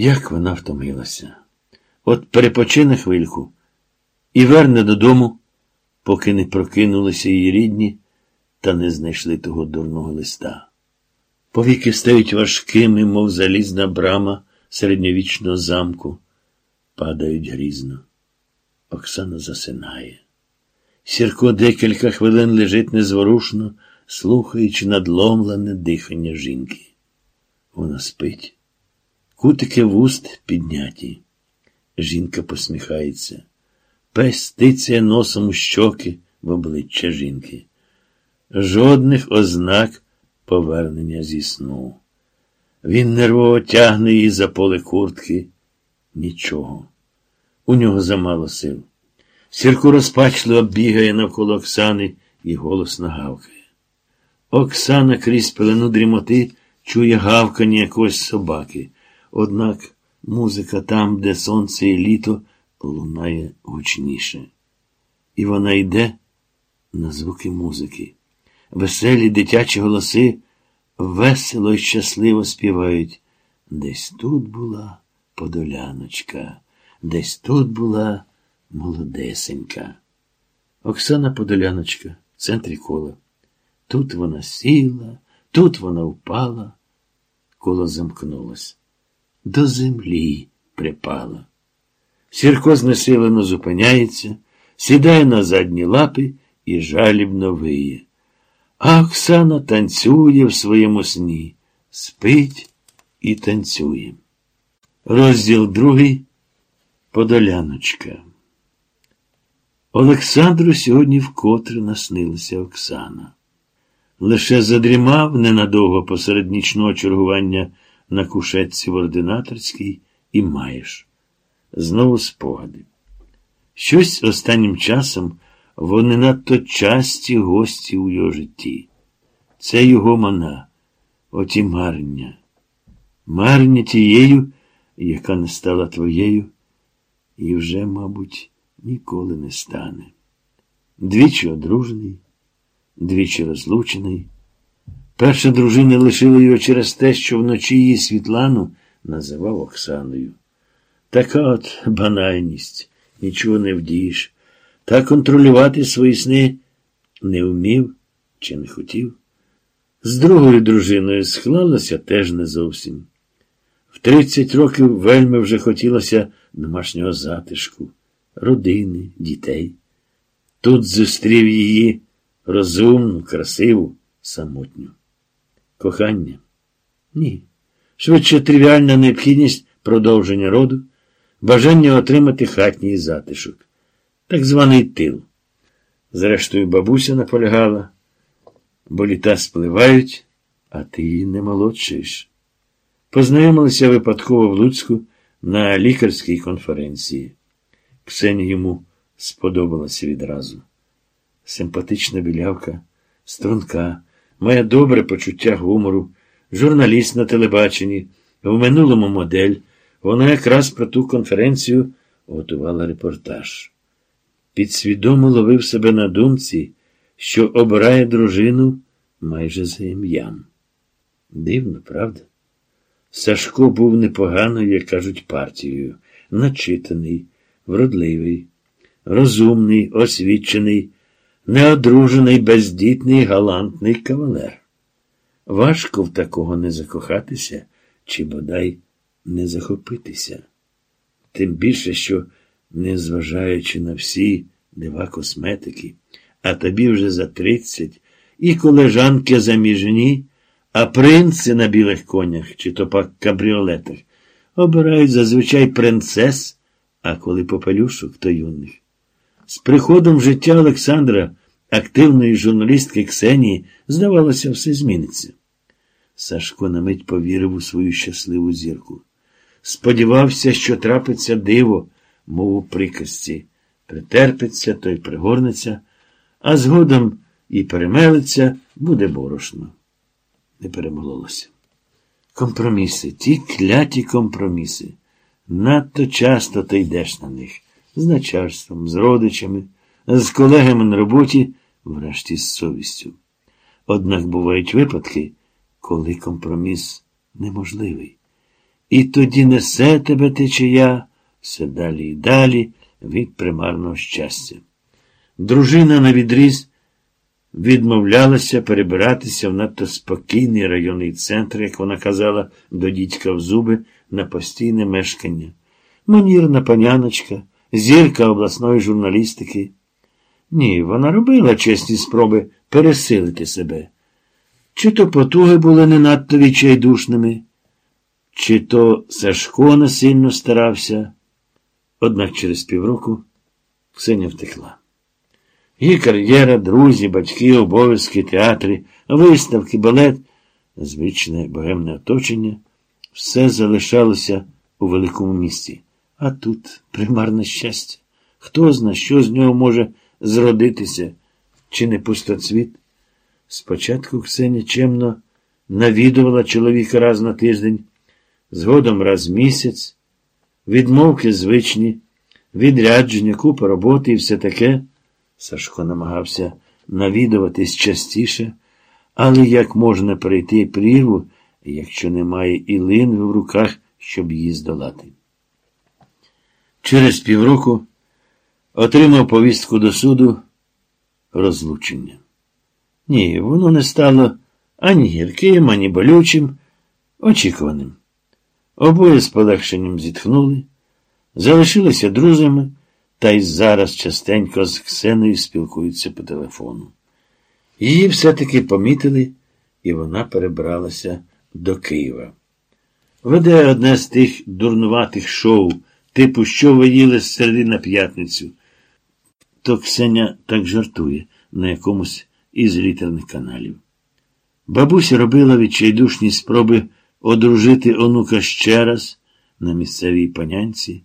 Як вона втомилася. От перепочине хвильку і верне додому, поки не прокинулися її рідні та не знайшли того дурного листа. Повіки стають важкими, мов залізна брама середньовічного замку, падають грізно. Оксана засинає. Сірко декілька хвилин лежить незворушно, слухаючи надломлене дихання жінки. Вона спить. Кутики вуст підняті. Жінка посміхається. Пес стицяє носом у щоки в обличчя жінки. Жодних ознак повернення зі сну. Він нервово тягне її за поле куртки. Нічого. У нього замало сил. Сірко розпачливо бігає навколо Оксани і голосно гавкає. Оксана крізь пелену дрімоти чує гавкання якогось собаки. Однак музика там, де сонце і літо, лунає гучніше. І вона йде на звуки музики. Веселі дитячі голоси весело й щасливо співають. Десь тут була подоляночка, десь тут була молодесенька. Оксана Подоляночка в центрі кола. Тут вона сіла, тут вона впала, коло замкнулось. До землі припала. Сірко знесилено зупиняється, сідає на задні лапи і жалібно виє. А Оксана танцює в своєму сні, спить і танцює. Розділ другий Подоляночка. Олександру сьогодні вкотре наснилася Оксана. Лише задрімав ненадовго посеред нічного чергування на кушетці в ординаторській і маєш. Знову спогади. Щось останнім часом вони надто часті гості у його житті. Це його мана, оті марня. Марня тією, яка не стала твоєю, і вже, мабуть, ніколи не стане. Двічі одружений, двічі розлучений. Перша дружина лишила його через те, що вночі її Світлану називав Оксаною. Така от банальність, нічого не вдієш. Та контролювати свої сни не вмів чи не хотів. З другою дружиною склалося теж не зовсім. В 30 років вельми вже хотілося домашнього затишку, родини, дітей. Тут зустрів її розумну, красиву, самотню. Кохання? Ні. Швидше тривіальна необхідність продовження роду, бажання отримати хатній затишок, так званий тил. Зрештою, бабуся наполягала, бо літа спливають, а ти її не молодшаєш. Познайомилися випадково в Луцьку на лікарській конференції. Ксенія йому сподобалася відразу. Симпатична білявка, струнка, має добре почуття гумору, журналіст на телебаченні, в минулому модель. Вона якраз про ту конференцію готувала репортаж. Підсвідомо ловив себе на думці, що обирає дружину майже за ім'ям. Дивно, правда? Сашко був непоганою, як кажуть, партією, начитаний, вродливий, розумний, освічений, неодружений, бездітний, галантний кавалер. Важко в такого не закохатися чи бодай не захопитися. Тим більше, що, незважаючи на всі дива косметики, а тобі вже за тридцять, і колежанки заміжні, а принци на білих конях чи то пак кабріолетах обирають зазвичай принцес, а коли попелюшок, то юних. З приходом життя Олександра, активної журналістки Ксенії, здавалося, все зміниться. Сашко на мить повірив у свою щасливу зірку. Сподівався, що трапиться диво, мов у приказці. Притерпиться, той пригорнеться, а згодом і перемелиться, буде борошно. Не перемололося. Компроміси, ті кляті компроміси. Надто часто ти йдеш на них з начальством, з родичами, з колегами на роботі, врешті з совістю. Однак бувають випадки, коли компроміс неможливий. І тоді несе тебе течія все далі і далі від примарного щастя. Дружина на відріз відмовлялася перебиратися в надто спокійний районний центр, як вона казала до дідька в зуби на постійне мешкання. Манірна паняночка, зірка обласної журналістики. Ні, вона робила чесні спроби пересилити себе. Чи то потуги були не надто відчайдушними, чи то Сашко насильно старався. Однак через півроку Ксеня втекла. Її кар'єра, друзі, батьки, обов'язки, театри, виставки, балет, звичне богемне оточення, все залишалося у великому місті. А тут примарне щастя. Хто зна, що з нього може зродитися, чи не пустоцвіт? Спочатку Ксеня чемно навідувала чоловіка раз на тиждень, згодом раз місяць, відмовки звичні, відрядження, купа роботи і все таке. Сашко намагався навідуватись частіше, але як можна перейти прірву, якщо немає ілин в руках, щоб її здолати? Через півроку отримав повістку до суду розлучення. Ні, воно не стало ані гірким, ані болючим, очікуваним. Обоє з полегшенням зітхнули, залишилися друзями та й зараз частенько з Ксеною спілкуються по телефону. Її все-таки помітили, і вона перебралася до Києва. Веде одне з тих дурнуватих шоу, типу, що ви їли з середи на п'ятницю. То Ксеня так жартує на якомусь із літерних каналів. Бабуся робила відчайдушні спроби одружити онука ще раз на місцевій панянці.